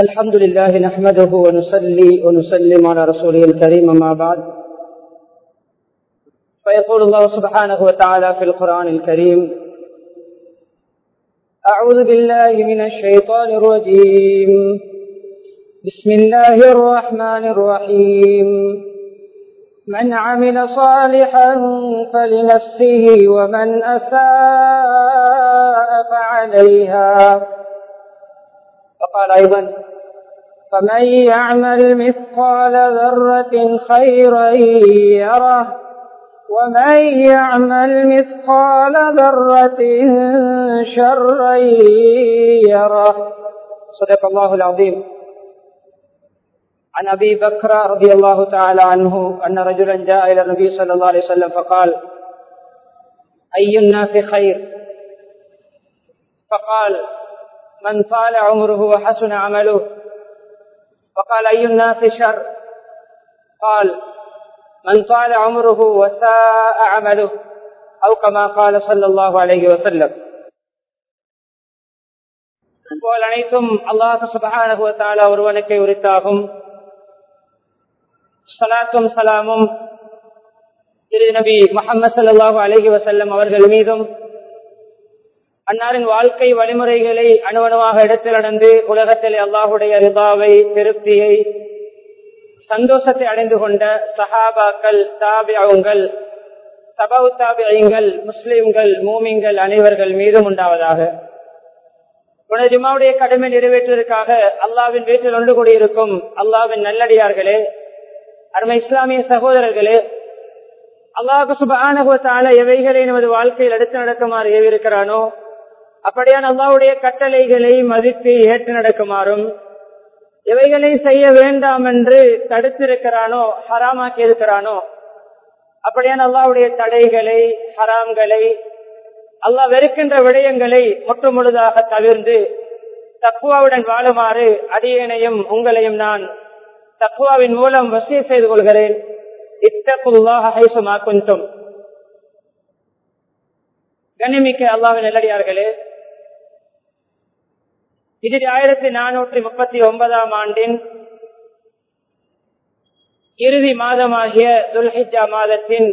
الحمد لله نحمده ونصلي ونسلم على رسوله الكريم ما بعد. فيقول الله سبحانه وتعالى في القرآن الكريم أعوذ بالله من الشيطان الرجيم. بسم الله الرحمن الرحيم. من عمل صالحا فلنفسه ومن أساء فعليها. وقال أيضا فمن يعمل مثقال ذرة خيرا يره ومن يعمل مثقال ذرة شرا يره. صدق الله العظيم. عن أبي بكر رضي الله تعالى عنه أن رجلا جاء إلى النبي صلى الله عليه وسلم فقال أي الناس خير؟ فقال من طال عمره وحسن عمله وقال أي الناس شر قال من طال عمره وساء عمله أو كما قال صلى الله عليه وسلم போல் அனைத்தும் அல்லாஹு சுபகான ஒருவனுக்கு உரித்தாகும் சலாத்தும் சலாமும் திரு நபி முகமது சல்லாஹூ அலஹி வசல்லம் அவர்கள் மீதும் அன்னாரின் வாழ்க்கை வழிமுறைகளை அணுவணுவாக இடத்தில் நடந்து உலகத்தில் அல்லாஹுடைய ரிபாவை திருப்தியை சந்தோஷத்தை அடைந்து கொண்ட சஹாபாக்கள் தாபியங்கள் சபவு தாபியங்கள் முஸ்லிம்கள் மூமிங்கள் அனைவர்கள் மீதும் உண்டாவதாக. ஜுமாவுடைய கடமை நிறைவேற்றுவதற்காக அல்லாவின் வீட்டில் ஒன்று கூடியிருக்கும் அல்லாவின் நல்லடியார்களே அருமை இஸ்லாமிய சகோதரர்களே அல்லாஹு சுபானுவத்தால எவைகளை நமது வாழ்க்கையில் எடுத்து நடக்குமாறு ஏவிருக்கிறானோ அப்படியான அல்லாவுடைய கட்டளைகளை மதித்து ஏற்று நடக்குமாறும் எவைகளை செய்ய வேண்டாம் என்று தடுத்திருக்கிறானோ ஹராமாக்கி இருக்கிறானோ அப்படியான அல்லாவுடைய தடைகளை ஹராம்களை அல்லாஹ் வெறுக்கின்ற விடயங்களை முற்று முழுதாக தவிர்ந்து தக்குவாவுடன் வாழுமாறு அடியனையும் உங்களையும் நான் தக்குவாவின் மூலம் வசிய செய்து கொள்கிறேன். இத்தகுல்லாக ஹைசுமா குந்தும் கண்ணிமிக்க அல்லாவின் நல்லடியார்களே இது ஆயிரத்தி நானூற்றி முப்பத்தி ஒன்பதாம் ஆண்டின் இறுதி மாதமாகிய துல்ஹிஜா மாதத்தின்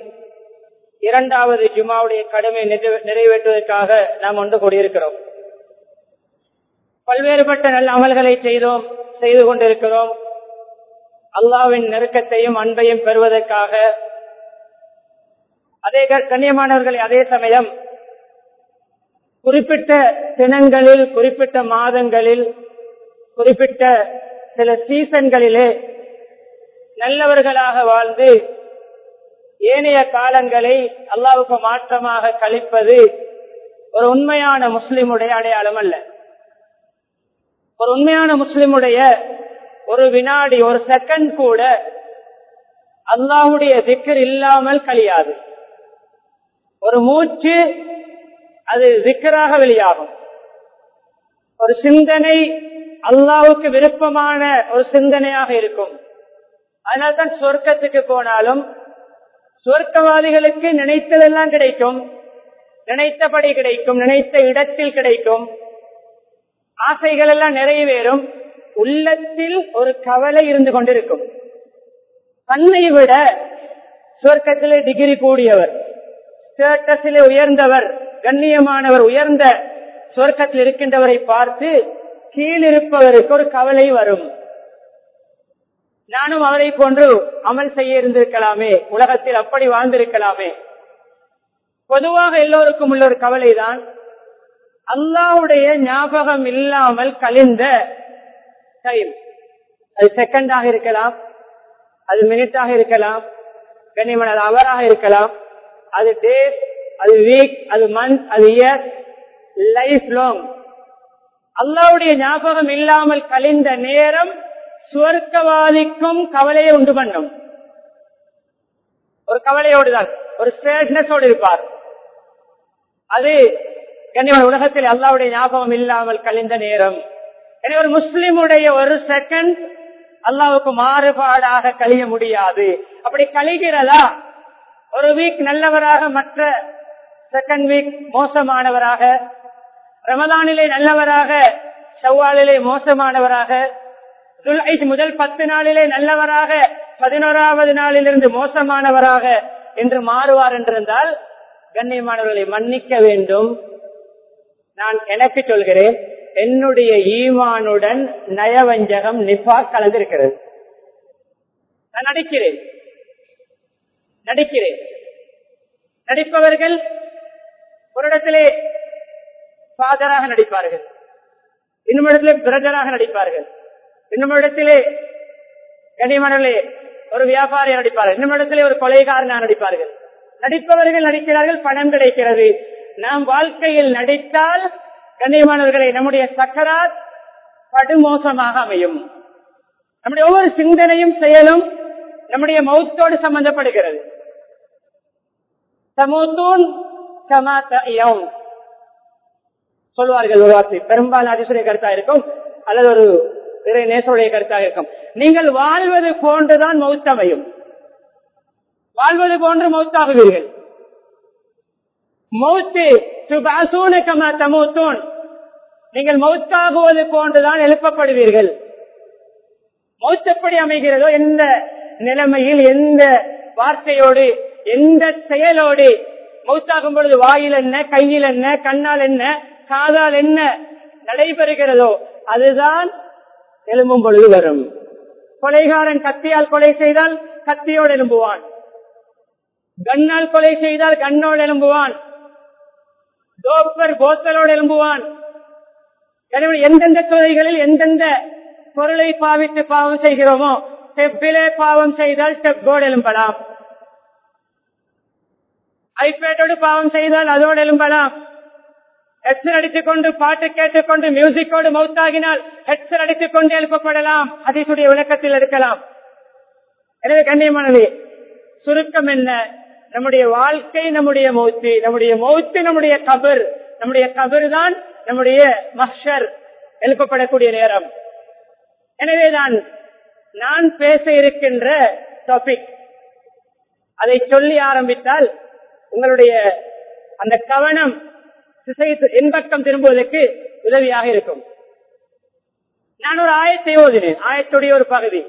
இரண்டாவது ஜுமாவுடைய கடமை நிறைவேற்றுவதற்காக நாம் ஒன்று கூடியிருக்கிறோம். பல்வேறுபட்ட நல்ல அமல்களை செய்தோம் செய்து கொண்டிருக்கிறோம். அல்லாவின் நெருக்கத்தையும் அன்பையும் பெறுவதற்காக. அதே கண்ணியமானவர்களை அதே சமயம் குறிப்பிட்ட தினங்களில் குறிப்பிட்ட மாதங்களில் குறிப்பிட்ட சில சீசன்களிலே நல்லவர்களாக வாழ்ந்து ஏனைய காலங்களை அல்லாவுக்கு மாற்றமாக கழிப்பது ஒரு உண்மையான முஸ்லிமுடைய அடையாளம் அல்ல. ஒரு உண்மையான முஸ்லிமுடைய ஒரு வினாடி ஒரு செகண்ட் கூட அல்லாவுடைய திக்கர் இல்லாமல் கழியாது. ஒரு மூச்சு அது திக்கராக வெளியாகும். ஒரு சிந்தனை அல்லாவுக்கு விருப்பமான ஒரு சிந்தனையாக இருக்கும். அதனால்தான் சொர்க்கத்துக்கு போனாலும் சொர்க்கவாதிகளுக்கு நினைத்ததெல்லாம் கிடைக்கும். நினைத்தபடி கிடைக்கும். நினைத்த இடத்தில் கிடைக்கும். ஆசைகள் எல்லாம் நிறைவேறும். உள்ளத்தில் ஒரு கவலை இருந்து கொண்டிருக்கும். தன்னை விட சொர்க்கத்திலே டிகிரி கூடியவர் ஸ்டேட்டஸிலே உயர்ந்தவர் கண்ணியமானவர் உயர்ந்த சொர்க்கத்தில் இருக்கின்றவரை பார்த்து கீழிருப்பவருக்கு ஒரு கவலை வரும். நானும் அவரை போன்று அமல் செய்ய இருந்திருக்கலாமே உலகத்தில் அப்படி வாழ்ந்திருக்கலாமே. பொதுவாக எல்லோருக்கும் உள்ள ஒரு கவலைதான் அல்லாவுடைய ஞாபகம் இல்லாமல் கழிந்த டைம் அது செகண்டாக இருக்கலாம் அது மினிட்டாக இருக்கலாம் கண்ணியமான அது அவராக இருக்கலாம் அது டேஸ் அது வீக் அது மந்த் அது இயர் லைஃப் லாங் அல்லாவுடைய ஞாபகம் இல்லாமல் கழிந்த நேரம் சுவர்க்கவாதிக்கும் கவலையை உண்டு பண்ணும். ஒரு கவலையோடு தான் ஒரு ஸ்ட்ரேட்னஸோடு இருப்பார். அது என்னை உலகத்தில் அல்லாவுடைய ஞாபகம் இல்லாமல் கழிந்த நேரம். எனவே ஒரு முஸ்லிமுடைய ஒரு செகண்ட் அல்லாவுக்கு மாறுபாடாக கழிய முடியாது. அப்படி கழிகிறதா? ஒரு வீக் நல்லவராக மற்ற செகண்ட் வீக் மோசமானவராக ரமதானிலே நல்லவராக செவ்வாலிலே மோசமானவராக துல்ஹஜ் முதல் பத்து நாளிலே நல்லவராக பதினோராவது நாளிலிருந்து மோசமானவராக என்று மாறுவார் என்றிருந்தால் கண்ணியமானவர்களை மன்னிக்க வேண்டும். நான் எனக்கு சொல்கிறேன் என்னுடைய ஈமானுடன் நயவஞ்சகம் நிபா கலந்திருக்கிறது. நான் நடிக்கிறேன். நடிக்கிறேன். நடிப்பவர்கள் ஒரு இடத்திலே ஃபாதராக நடிப்பார்கள். இன்னும் இடத்திலே பிரதராக நடிப்பார்கள். இன்னும் இடத்திலே கனிமணலே ஒரு வியாபாரியாக நடிப்பார்கள். இன்னும் இடத்திலே ஒரு கொலைகாரனாக நடிப்பார்கள். நடிப்பவர்கள் நடிக்கிறார்கள் பணம் கிடைக்கிறது. நாம் வாழ்க்கையில் நடித்தால் கண்ணியமானவர்களை நம்முடைய சக்கராத் படுமோசமாக அமையும். நம்முடைய ஒவ்வொரு சிந்தனையும் செயலும் நம்முடைய மௌத்தோடு சம்பந்தப்படுகிறது. சமூத்தூன் சொல்வார்கள் ஒரு வார்த்தை. பெரும்பாலும் அதிசுடைய கருத்தா இருக்கும். அல்லது ஒரு இறை நேசருடைய கருத்தாக இருக்கும். நீங்கள் வாழ்வது போன்றுதான் மௌத்தமையும். வாழ்வது போன்று மௌத்தாகுவீர்கள். மௌத்து சுபாசூன கமா தமூத்தூன். நீங்கள் மௌத்தாகுவது போன்றுதான் எழுப்பப்படுவீர்கள். மௌத் எப்படி அமைகிறதோ எந்த நிலைமையில் எந்த வார்த்தையோடு எந்த செயலோடு மௌத்தாகும் பொழுது வாயில் என்ன கையில் என்ன கண்ணால் என்ன காதால் என்ன நடைபெறுகிறதோ அதுதான் எழும்பும் பொழுது வரும். கொலைகாரன் கத்தியால் கொலை செய்தால் கத்தியோடு எழும்புவான். கண்ணால் கொலை செய்தால் கண்ணோடு எழும்புவான். தோப்பர் போத்தலோடு எழும்புவான். எனவே எந்தெந்த துறைகளில் எந்தெந்த பொருளை பாவித்து பாவம் செய்கிறோமோ செப்பிலே பாவம் செய்தால் செப்போடு எழும்பலாம். ஐபேட்டோடு பாவம் செய்தால் அதோடு எழும்பலாம். ஹெட்சர் அடித்துக் கொண்டு பாட்டு கேட்டுக்கொண்டு மியூசிக்கோடு மவுத்தாகினால் ஹெட்சர் அடித்துக் கொண்டு எழுப்பப்படலாம். அதிசுடைய விளக்கத்தில் இருக்கலாம். எனவே கண்ணியமானது சுருக்கம் என்ன? நம்முடைய வாழ்க்கை நம்முடைய மௌத்து நம்முடைய மௌத்து நம்முடைய கபர் நம்முடைய கபர் தான் நம்முடைய மஷர் எழுப்பப்படக்கூடிய நேரம். எனவேதான் நான் பேச இருக்கின்ற டாபிக் அதை சொல்லி ஆரம்பித்தால் உங்களுடைய அந்த கவனம் திசைத்து என்பக்கம் திரும்புவதற்கு உதவியாக இருக்கும். நான் ஒரு ஆயத்தை ஓதினேன். ஆயத்துடைய ஒரு பகுதி.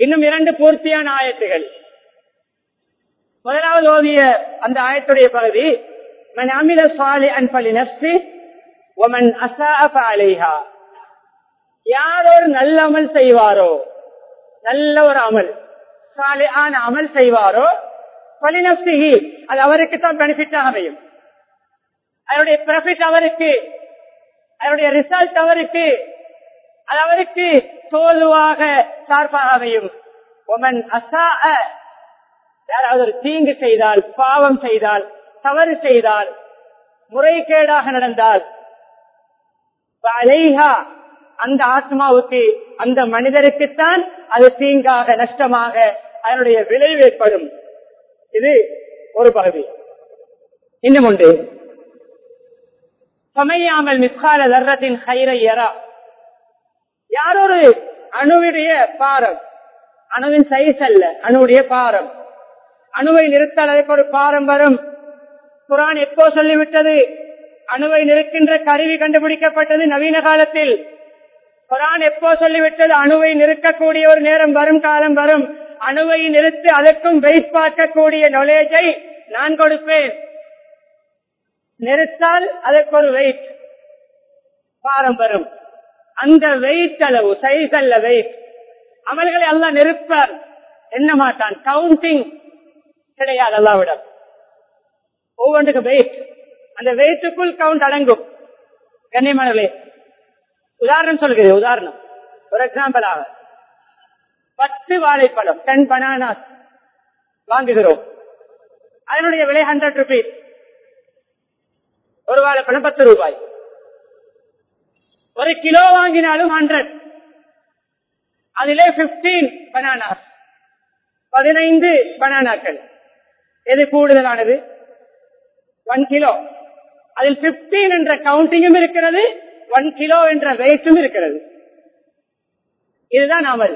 இன்னும் இரண்டு பூர்த்தியான ஆயத்துகள். முதலாவது ஓதிய அந்த ஆயத்துடைய பகுதி மன் அமில சாலை அன்பலி நஸ்தி ஒமன் அசாலைஹா யார் ஒரு நல்ல அமல் செய்வாரோ நல்ல ஒரு அமல் சாலையான அமல் செய்வாரோ அது அவருக்கு தான் பெனிஃபிட்டாக அமையும். அதனுடைய ப்ராஃபிட் அவருக்கு. அதனுடைய ரிசல்ட் அவருக்கு. அது அவருக்கு தோல்வாக சார்பாக அமையும். ஒமன் அசா யாராவது ஒரு தீங்கு செய்தால் பாவம் செய்தால் தவறு செய்தால் முறைகேடாக நடந்தால் அந்த ஆத்மாவுக்கு அந்த மனிதருக்குத்தான் அது தீங்காக நஷ்டமாக அதனுடைய விளைவு ஏற்படும். இது ஒரு பகுதி. இன்னும் உண்டு. சமையாமல் மிஸ்கால தர்றத்தின் கயிறை எறா. யாரொரு அணுவுடைய பாரம். அணுவின் சைஸ் அல்ல அணுவுடைய பாரம். அணுவை நிறுத்தால் அதற்கு ஒரு பாரம் வரும். குரான் எப்போ சொல்லிவிட்டது? அணுவை நிறுக்கின்ற கருவி கண்டுபிடிக்கப்பட்டது நவீன காலத்தில். குரான் எப்போ சொல்லிவிட்டது? அணுவை நிறுக்கக்கூடிய ஒரு நேரம் வரும் காலம் வரும். அணுவை நிறுத்தி அதற்கும் வெயிட் பார்க்கக்கூடிய நாலேஜை நான் கொடுப்பேன். நிறுத்தால் அதற்கு ஒரு வெயிட் பாரம் வரும். அந்த வெயிட் அளவு சைஸ் அல்ல வெயிட் அமல்களை எல்லாம் நிறுப்பார் என்ன மாட்டான்? கவுண்டிங் கிடையாது அல்லாவிடம். ஒவ்வொன்றுக்கு வெயிட் அந்த வெயிட்டுக்குள் கவுண்ட் அடங்கும். கண்ணியமானவர்களே உதாரணம் சொல்கிறேன் உதாரணம். ஒரு ஆக. பத்து வாழைப்பழம் டென் பனானாஸ் வாங்குகிறோம். அதனுடைய விலை ஹண்ட்ரட் ருபீஸ் ஒரு வாழைப்பழம் பத்து ரூபாய். ஒரு கிலோ வாங்கினாலும் ஹண்ட்ரட் அதிலே பிப்டீன் பனானாஸ் பதினைந்து பனானாக்கள் எது கூடுதலானது? ஒன் கிலோ அதில் பிப்டீன் என்ற கவுண்டிங்கும் இருக்கிறது ஒன் கிலோ என்ற ரேட்டும் இருக்கிறது. இதுதான் அமல்.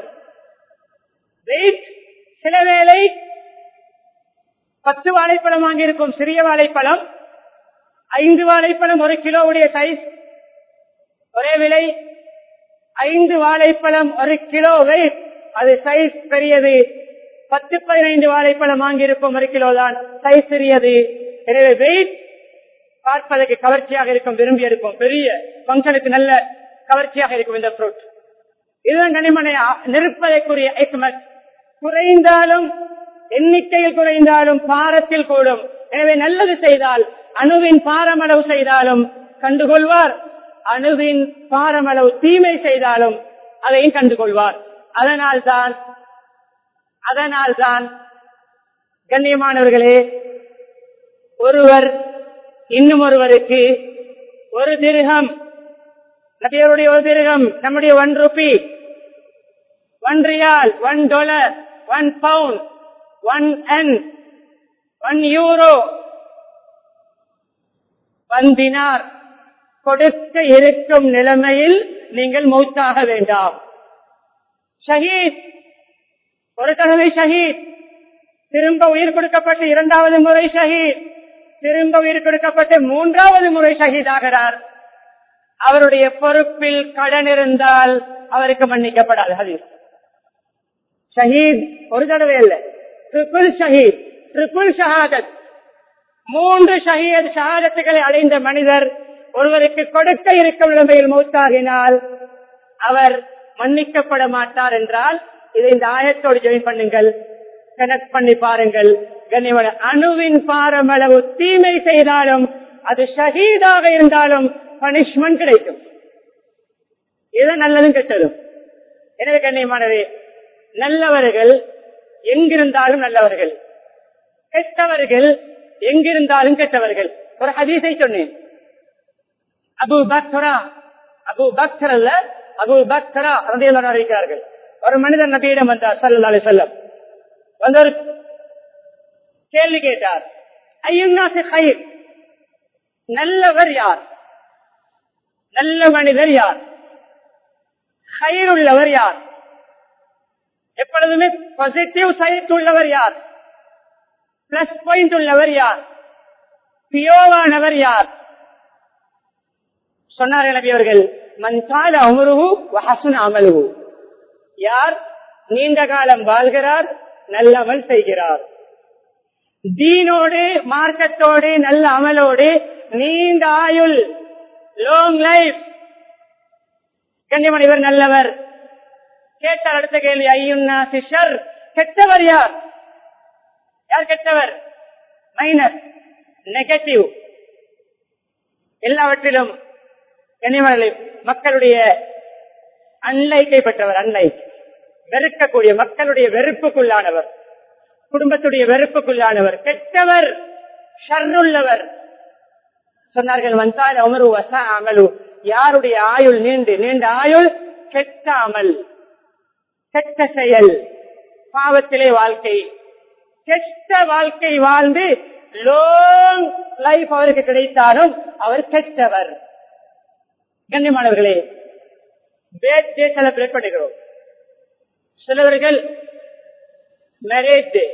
வெயிட் சில வேளை பத்து வாழைப்பழம் வாங்கியிருக்கும் சிறிய வாழைப்பழம் ஐந்து வாழைப்பழம் ஒரு கிலோவுடைய சைஸ் ஒரே விலை ஐந்து வாழைப்பழம் ஒரு கிலோ வெயிட் அது சைஸ் பெரியது. பத்து பதினைந்து வாழைப்பழம் வாங்கியிருக்கும் ஒரு கிலோ தான் சைஸ் சிறியது. எனவே வெயிட் பார்ப்பதற்கு கவர்ச்சியாக இருக்கும் விரும்பி இருக்கும். பெரிய பங்கனுக்கு நல்ல கவர்ச்சியாக இருக்கும் இந்த ஃப்ரூட் இதுதான் கனிமனை நெருப்பதைக்குரிய எக்மத் குறைந்தாலும் எண்ணிக்கையில் குறைந்தாலும் பாரத்தில் கூடும். எனவே நல்லது செய்தால் அணுவின் பாரமளவு செய்தாலும் கண்டுகொள்வார். அணுவின் பாரமளவு தீமை செய்தாலும் அதையும் கண்டுகொள்வார். அதனால் தான் அதனால் தான் கண்ணியமானவர்களே ஒருவர் இன்னும் ஒருவருக்கு ஒரு திருகம். நபியருடைய ஒரு திருகம் நம்முடைய one rupee. One riyal one dollar. One pound one என் ஒன் யூரோ one dinar கொடுக்க இருக்கும் நிலைமையில் நீங்கள் மௌத்தாக வேண்டாம். ஷஹீத் ஒரு தடவை ஷஹீத். திரும்ப உயிர் கொடுக்கப்பட்டு இரண்டாவது முறை ஷஹீத். திரும்ப உயிர் கொடுக்கப்பட்டு மூன்றாவது முறை ஷஹீத் ஆகிறார். அவருடைய பொறுப்பில் கடன் இருந்தால் அவருக்கு மன்னிக்கப்படாது ஹதீஸ். ஷஹீத் ஒரு தடவை அல்ல. ட்ரிபிள் ஷஹீத் ட்ரிபிள் ஷஹாதத். மூன்று ஷஹீத் ஷஹாதத்துகளை அடைந்த மனிதர் ஒருவருக்கு கொடுக்க இருக்கும் நிலைமையில் மூத்தாகினால் அவர் மன்னிக்கப்பட மாட்டார் என்றால் இதை இந்த ஆயத்தோடு ஜெயின் பண்ணுங்கள். கனெக்ட் பண்ணி பாருங்கள். கண்ணியமான அணுவின் பாரமளவு தீமை செய்தாலும் அது ஷஹீதாக இருந்தாலும் பனிஷ்மெண்ட் கிடைக்கும். இது நல்லதும் கெட்டதும். எனவே கண்ணியமானவே நல்லவர்கள் எங்கிருந்தாலும் நல்லவர்கள். கெட்டவர்கள் எங்கிருந்தாலும் கெட்டவர்கள். ஒரு ஹதீஸை சொன்னேன். அபு பக்தரா அபு பக்தர் அல்ல அபு பக்தரா ரதையில் அறிவிக்கிறார்கள். ஒரு மனிதர் நபியிடம் வந்தார் சல்லா செல்லம் வந்தவர் கேள்வி கேட்டார் ஐயன்னாசி நல்லவர் யார்? நல்ல மனிதர் யார்? ஹயிர் உள்ளவர் யார்? எப்பொழுதுமே பாசிட்டிவ் சைட் உள்ளவர் யார்? பிளஸ் பாயிண்ட் உள்ளவர் யார்? பியோவானவர் யார்? சொன்னார்கள் நபி அவர்கள் மஞ்சால அமருவு வஹசுன் அமலுவு யார்? நீண்ட காலம் வாழ்கிறார் நல்லமல் செய்கிறார். தீனோடு மார்க்கத்தோடு நல்ல அமலோடு நீண்ட ஆயுள் லாங் லைஃப் கண்ணியமணிவர் நல்லவர். கேட்டார் அடுத்த கேள்வி ஐயுன்னா சிஷர் கெட்டவர் யார்? யார் கெட்டவர்? மைனஸ் நெகட்டிவ் எல்லாவற்றிலும் கனிமலை மக்களுடைய அன்லைக்கை பெற்றவர் அன்லைக் வெறுக்கக்கூடிய மக்களுடைய வெறுப்புக்குள்ளானவர். குடும்பத்துடைய வெறுப்புக்குள்ளானவர். கெட்டவர் ஷர்னுள்ளவர் சொன்னார்கள் வந்தால் அமரு வச அமலு. யாருடைய ஆயுள் நீண்டு நீண்ட ஆயுள் கெட்ட அமல் கெட்ட செயல் பாவத்திலே வாழ்க்கை. கெட்ட வாழ்க்கை வாழ்ந்து லோங் லைஃப் அவருக்கு கிடைத்தாலும் அவர் கெட்டவர். கண்ணியமானவர்களே பேர்தே செலிபிரேட் பண்ணுகிறோம். சிலவர்கள் மேரேஜ் டே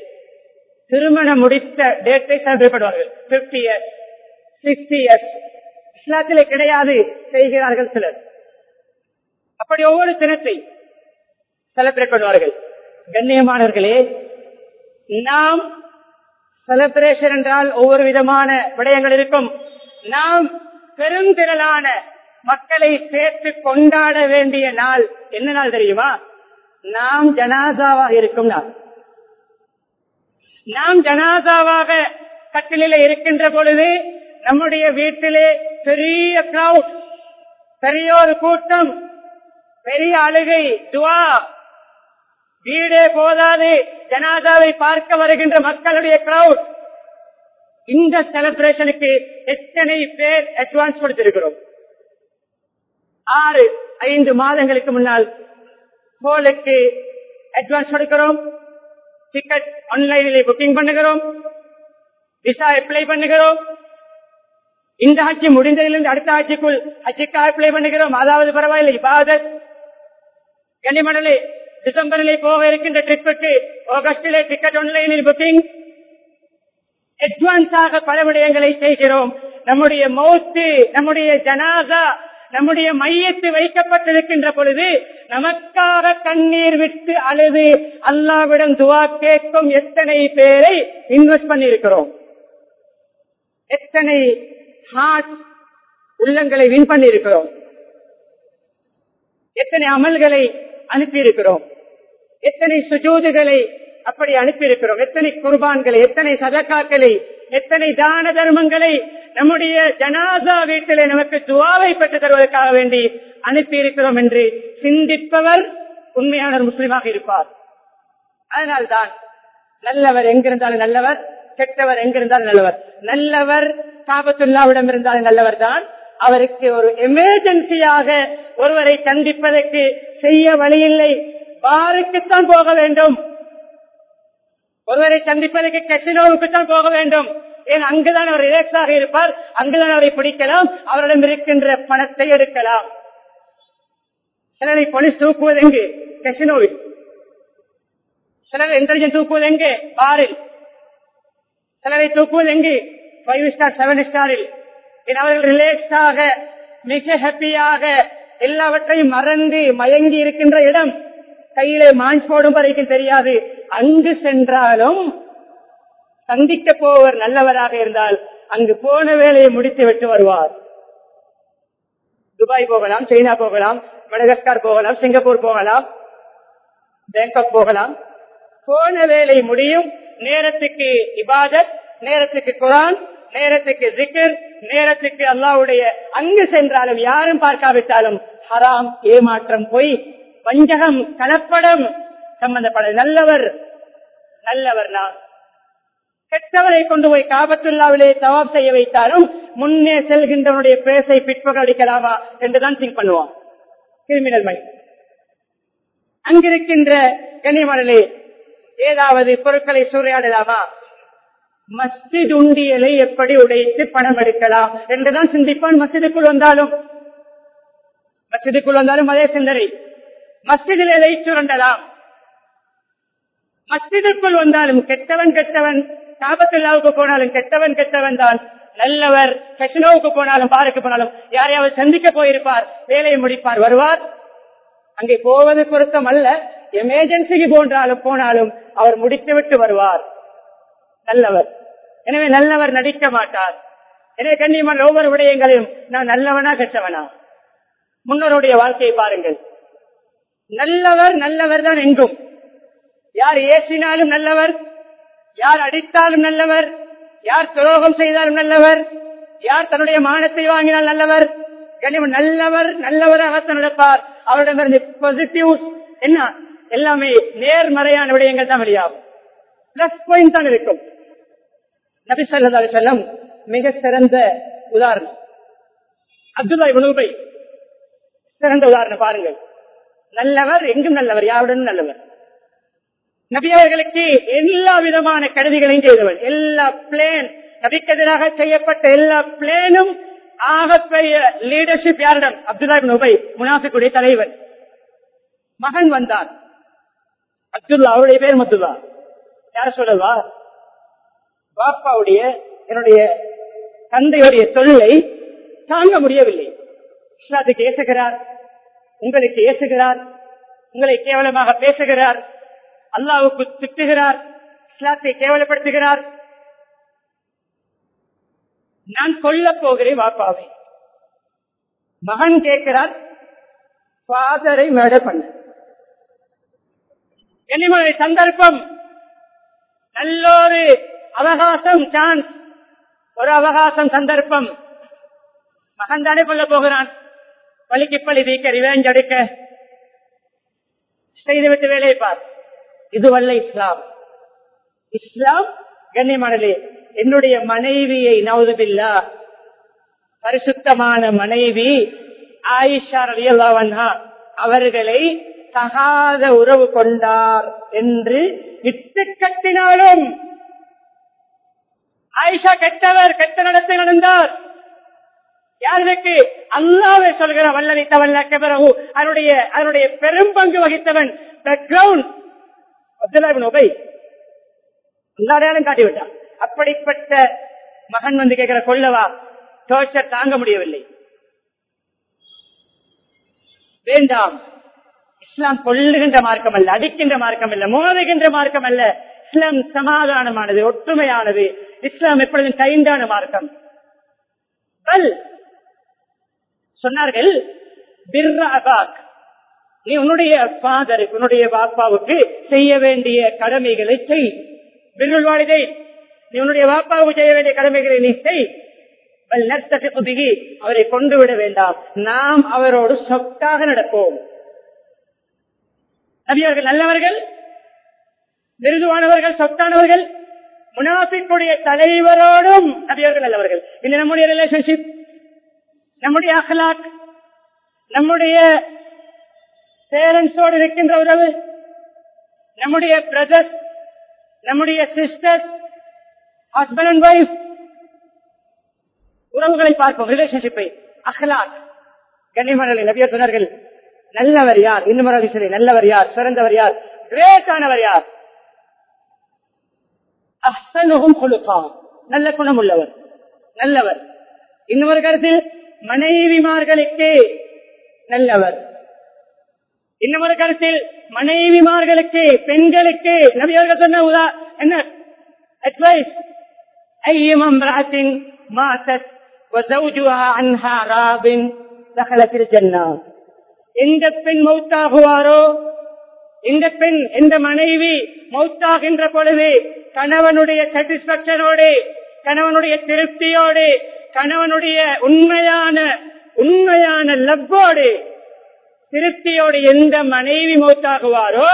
திருமணம் முடித்த டேட்டை செலிபிரேட் பண்ணுவார்கள். பிப்டி இயர்ஸ் சிக்ஸ்டி இயர்ஸ் இஸ்லாத்திலே கிடையாது செய்கிறார்கள் சிலர். அப்படி ஒவ்வொரு தினத்தை செலிபிரேட் பண்ணுவார்கள். கண்ணியமானவர்களே நாம் செலப்ரேஷன் என்றால் ஒவ்வொரு விதமான விடயங்கள் இருக்கும். நாம் பெருந்திரளான மக்களை சேர்த்து கொண்டாட வேண்டிய நாள் என்ன நாள் தெரியுமா? நாம் ஜனாசாவாக இருக்கும் நாள். நாம் ஜனாசாவாக கட்டில இருக்கின்ற பொழுது நம்முடைய வீட்டிலே பெரிய கிரௌட் பெரிய ஒரு கூட்டம் பெரிய அழுகை துவா வீடே போதாது. ஜனாதாவை பார்க்க வருகின்ற மக்களுடைய கிரௌட் இந்த செலிப்ரேஷனுக்கு எத்தனை பேர் அட்வான்ஸ் கொடுத்திருக்கிறோம்? ஆறு ஐந்து மாதங்களுக்கு முன்னால் ஹோலுக்கு அட்வான்ஸ் கொடுக்கிறோம். டிக்கெட் ஆன்லைனில் புக்கிங் பண்ணுகிறோம். விசா அப்ளை பண்ணுகிறோம். இந்த ஆட்சி முடிந்ததிலிருந்து அடுத்த ஆட்சிக்குள் ஹஜ்ஜிக்கா அப்ளை பண்ணுகிறோம். அதாவது பரவாயில்லை பாதர் கனிமணலே டிசம்பரிலே போக இருக்கின்ற ட்ரிப்புக்கு ஆகஸ்டிலே டிக்கெட் ஆன்லைனில் புக்கிங் அட்வான்ஸாக பல விடயங்களை செய்கிறோம். நம்முடைய மௌத்து நம்முடைய ஜனாதா நம்முடைய மையத்து வைக்கப்பட்டிருக்கின்ற பொழுது நமக்காக கண்ணீர் விட்டு அழுது அல்லாவிடம் துவா கேட்கும் எத்தனை பேரை இன்வெஸ்ட் பண்ணி இருக்கிறோம் எத்தனை ஹார்ட் உள்ளங்களை வின் பண்ணி இருக்கிறோம் எத்தனை அமல்களை அனுப்பியிருக்கிறோம். எத்தனை சுஜூதுகளை அப்படி அனுப்பியிருக்கிறோம். எத்தனை குர்பான்களை எத்தனை சதக்காக்களை எத்தனை தான தர்மங்களை நம்முடைய ஜனாதா வீட்டிலே நமக்கு துவாவை பெற்று தருவதற்காக வேண்டி அனுப்பியிருக்கிறோம் என்று சிந்திப்பவர் உண்மையான முஸ்லீமாக இருப்பார். அதனால்தான் நல்லவர் எங்கிருந்தாலும் நல்லவர் கெட்டவர் எங்கிருந்தாலும் நல்லவர். நல்லவர் காபத்துல்லாவிடம் இருந்தாலும் நல்லவர் தான் அவருக்கு ஒரு எமர்ஜென்சியாக ஒருவரை சந்திப்பதற்கு செய்ய வழியில்லை. பாருக்குத்தான் போக வேண்டும். ஒருவரை சந்திப்பதற்கு கசினோவுக்குத்தான் போக வேண்டும். ஏன் அங்குதான் அவர் ரிலாக்ஸாக இருப்பார்? அங்குதான் அவரை பிடிக்கலாம். அவரிடம் இருக்கின்ற பணத்தை எடுக்கலாம். சிலரை போலீஸ் தூக்குவது எங்கு? கசினோவில். சிலர் இன்டெலிஜென்ஸ் தூக்குவது எங்கு? பாரில் சிலரை தூக்குவது எங்கு? ஃபைவ் ஸ்டார் செவன் ஸ்டாரில் அவர்கள் ரிலாக்ஸாக மிக ஹாப்பியாக எல்லாவற்றையும் மறந்து மயங்கி இருக்கின்ற இடம். கையிலே மாஞ்ச் போடும் வரைக்கும் தெரியாது. அங்கு சென்றாலும் சந்திக்க போவர் நல்லவராக இருந்தால் அங்கு போன வேலையை முடித்து விட்டு வருவார். துபாய் போகலாம் சைனா போகலாம் மடகஸ்கார் போகலாம் சிங்கப்பூர் போகலாம் பேங்காக் போகலாம். போன வேலை முடியும். நேரத்துக்கு இபாதத் நேரத்துக்கு குரான் நேரத்துக்கு ஜிக்கர் நேரத்துக்கு அல்லாவுடைய அங்கு சென்றாலும் யாரும் பார்க்காவிட்டாலும் ஹராம் ஏமாற்றம் போய் வஞ்சகம் கலப்படம். சம்பந்தப்பட நல்லவர். நல்லவர் நான். கெட்டவரை கொண்டு போய் காபத்துள்ளாவிலே தவாப் செய்ய வைத்தாலும் முன்னே செல்கின்றவனுடைய பேசை பிற்பகல் அடிக்கலாமா என்றுதான் திங்க் பண்ணுவான். கிரிமினல் மைண்ட் அங்கிருக்கின்ற கனிமணலே ஏதாவது பொருட்களை சூறையாடலாமா? மஸ்ஜித் உண்டியலை எப்படி உடைத்து பணம் எடுக்கலாம் என்றுதான் சிந்திப்பான். மசிதுக்குள் வந்தாலும் மசிதுக்குள் வந்தாலும் அதே சிந்தனை. மஸ்ஜிதில் எதை சுரண்டலாம். மஸ்ஜிதுக்குள் வந்தாலும் கெட்டவன் கெட்டவன் காபத்துல்லாவுக்கு போனாலும் கெட்டவன் கெட்டவன் தான். நல்லவர் கசினோவுக்கு போனாலும் பாருக்கு போனாலும் யாரையாவது சந்திக்க போயிருப்பார் வேலையை முடிப்பார் வருவார். அங்கே போவது பொருத்தம் அல்ல. எமர்ஜென்சிக்கு போன்றாலும் போனாலும் அவர் முடித்துவிட்டு வருவார். நல்லவர். எனவே நல்லவர் நடிக்க மாட்டார். எனவே கண்ணியமான ஒவ்வொரு விடயங்களையும் நான் நல்லவனா கெட்டவனா? முன்னோருடைய வாழ்க்கையை பாருங்கள். நல்லவர் நல்லவர் தான் எங்கும் யார் ஏசினாலும் நல்லவர் யார் அடித்தாலும் நல்லவர் யார் துரோகம் செய்தாலும் நல்லவர் யார் தன்னுடைய மானத்தை வாங்கினால் நல்லவர் கனிமன் நல்லவர் நல்லவராக நடப்பார் அவரிடமிருந்து பாசிட்டிவ் என்ன? எல்லாமே நேர்மறையான விடயங்கள் தான் வெளியாகும். பிளஸ் பாயிண்ட் தான் இருக்கும். நபி சொல்லா செல்லம் மிக சிறந்த உதாரணம். அப்துல்லா இவனுபை சிறந்த உதாரணம் பாருங்கள். நல்லவர் எங்கும் நல்லவர் யாருடனும் நல்லவர். நபியவர்களுக்கு எல்லா விதமான கருதிகளையும் செய்தவர். எல்லா பிளேன் நபிக்கு எதிராக செய்யப்பட்ட எல்லா பிளேனும் ஆகப்பெரிய லீடர்ஷிப் யாரிடம்? அப்துல்லா உபை முனாஃபிக்குடைய தலைவர். மகன் வந்தார் அப்துல்லா அவருடைய பேர் மத்துல்லா யார சொல்லவா? பாப்பாவுடைய என்னுடைய தந்தையுடைய தொழிலை தாங்க முடியவில்லை. இஸ்லாத்துக்கு ஏசுகிறார் உங்களை பேசுகிறார் உங்களை கேவலமாக பேசுகிறார் அல்லாவுக்கு திட்டுகிறார் இஸ்லாத்தை கேவலப்படுத்துகிறார். நான் கொல்ல போகிறேன் வாப்பாவை மகன் கேட்கிறார் ஃபாதரை மேடர் பண்ண. என்னுடைய சந்தர்ப்பம் நல்லொரு அவகாசம் சான்ஸ் ஒரு அவகாசம் சந்தர்ப்பம். மகன் தானே கொல்ல போகிறான். பலிக்கு பழி தீக்க ரிவேஞ்ச் எடுக்க. செய்துவிட்டு வேலையை பார். இதுவல்ல இஸ்லாம். இஸ்லாம் கண்ணியமானலே என்னுடைய மனைவியை நவதுபில்லா. பரிசுத்தமான மனைவி ஆயிஷா ரலியல்லாவன்ஹா அவர்களை தகாத உறவு கொண்டார் என்று விட்டு கட்டினாலும் ஆயிஷா கெட்டவர் கெட்ட நடத்த நடந்தார். யாருக்கு? அல்லாவை சொல்கிற வல்லனை தவல்ல கெபரகு அதனுடைய அதனுடைய பெரும் பங்கு வகித்தவன் உபை. காட்டிவிட்டான். அப்படிப்பட்ட மகன் வந்து கேட்கிற கொல்லவா டோர்ச்சர் தாங்க முடியவில்லை. வேண்டாம். இஸ்லாம் கொள்ளுகின்ற மார்க்கம் அல்ல அடிக்கின்ற மார்க்கம் அல்ல மோதுகின்ற மார்க்கம் அல்ல. இஸ்லாம் சமாதானமானது ஒற்றுமையானது. இஸ்லாம் எப்பொழுதும் கைண்டான மார்க்கம். பல் சொன்னார்கள் பிர்ர அபாக் நீ உன்னுடைய ஃபாதருக்கு உன்னுடைய பாப்பாவுக்கு செய்ய வேண்டிய கடமைகளை செய். பிருள் வாழிதை நீ உன்னுடைய பாப்பாவுக்கு செய்ய வேண்டிய கடமைகளை நீ செய். பல் அவரை கொண்டு விட வேண்டாம். நாம் அவரோடு சொத்தாக நடப்போம். நபியவர்கள் நல்லவர்கள் மிருதுவானவர்கள் சொத்தானவர்கள் முனாபிக்குடைய தலைவரோடும் நபியவர்கள் நல்லவர்கள். இந்த நம்முடைய ரிலேஷன்ஷிப் நம்முடைய அகலாக் நம்முடைய பேரண்ட்ஸோடு இருக்கின்ற உறவு நம்முடைய பிரதர்ஸ் நம்முடைய சிஸ்டர் ஹஸ்பண்ட் அண்ட் ஒய்ஃப் உறவுகளை பார்ப்போம் ரிலேஷன்ஷிப்பை அகலாக் கண்ணிமணி நபிய சொன்னார்கள் நல்லவர் யார்? இன்னும் சரி நல்லவர் யார்? சிறந்தவர் யார்? கிரேட்டானவர் யார்? அஹ்சனுகும் குழுக்கா நல்ல குணம் உள்ளவர் நல்லவர் இன்னொரு கருத்து மனைவிமார்களுக்கு நல்லவர். இன்னும் ஒரு கருத்தில் மனைவிமார்களுக்கு பெண்களுக்கு நபியர்கள் சொன்ன உதா என்ன? அட்வைஸ் ஐயமம் ராசின் மாசத் எந்த பெண் மௌத்தாகுவாரோ இந்த பெண் எந்த மனைவி மௌத்தாகின்ற பொழுது கணவனுடைய சாட்டிஸ்பாக்சனோடு கணவனுடைய திருப்தியோடு கணவனுடைய உண்மையான உண்மையான லவ்வோடு திருப்தியோடு எந்த மனைவி மூத்தாகுவாரோ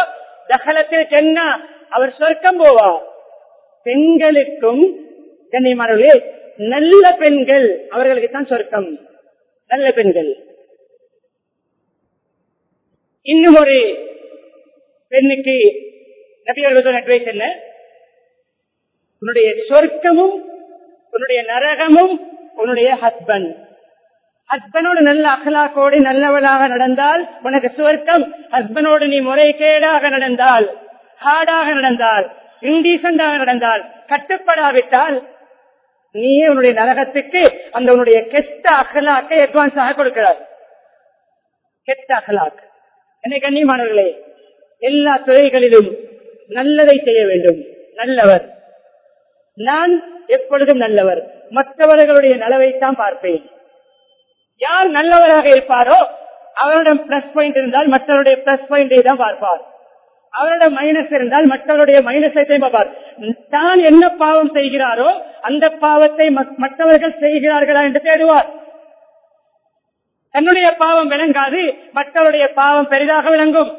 தகலத்தில் சென்னா அவர் சொர்க்கம் போவார். பெண்களுக்கும் கண்ணியமானவர்களே நல்ல பெண்கள் அவர்களுக்கு தான் சொர்க்கம். நல்ல பெண்கள். இன்னும் ஒரு பெண்ணுக்கு நபியர்கள் அட்வைஸ் என்ன? உன்னுடைய சொர்க்கமும் உன்னுடைய நரகமும் உன்னுடைய ஹஸ்பண்ட் ஹஸ்பனோடு நல்ல அகலாக்கோடு நல்லவளாக நடந்தால் உனக்கு சுவர்க்கம். ஹஸ்பனோடு நீ முறைகேடாக நடந்தால் ஹார்டாக நடந்தால் இன்டீசண்டாக நடந்தால் கட்டுப்படாவிட்டால் நீயே உன்னுடைய நரகத்துக்கு அந்த உன்னுடைய கெட்ட அகலாக்கை அட்வான்ஸாக கொடுக்கிறார் கெட்ட அகலாக் என்னை கண்ணியமானவர்களே எல்லா துறைகளிலும் நல்லதை செய்ய வேண்டும். நல்லவர். நான் எப்பொழுதும் நல்லவர். மற்றவர்களுடைய நலவைத்தான் பார்ப்பேன். யார் நல்லவராக இருப்பாரோ அவரிடம் பிளஸ் பாயிண்ட் இருந்தால் மற்றவருடைய பிளஸ் பாயிண்டை தான் பார்ப்பார். அவரிடம் மைனஸ் இருந்தால் மற்றவருடைய மைனஸை பார்ப்பார். தான் என்ன பாவம் செய்கிறாரோ அந்த பாவத்தை மற்றவர்கள் செய்கிறார்களா என்று தேடுவார். தன்னுடைய பாவம் விளங்காது மற்றவருடைய பாவம் பெரிதாக விளங்கும்.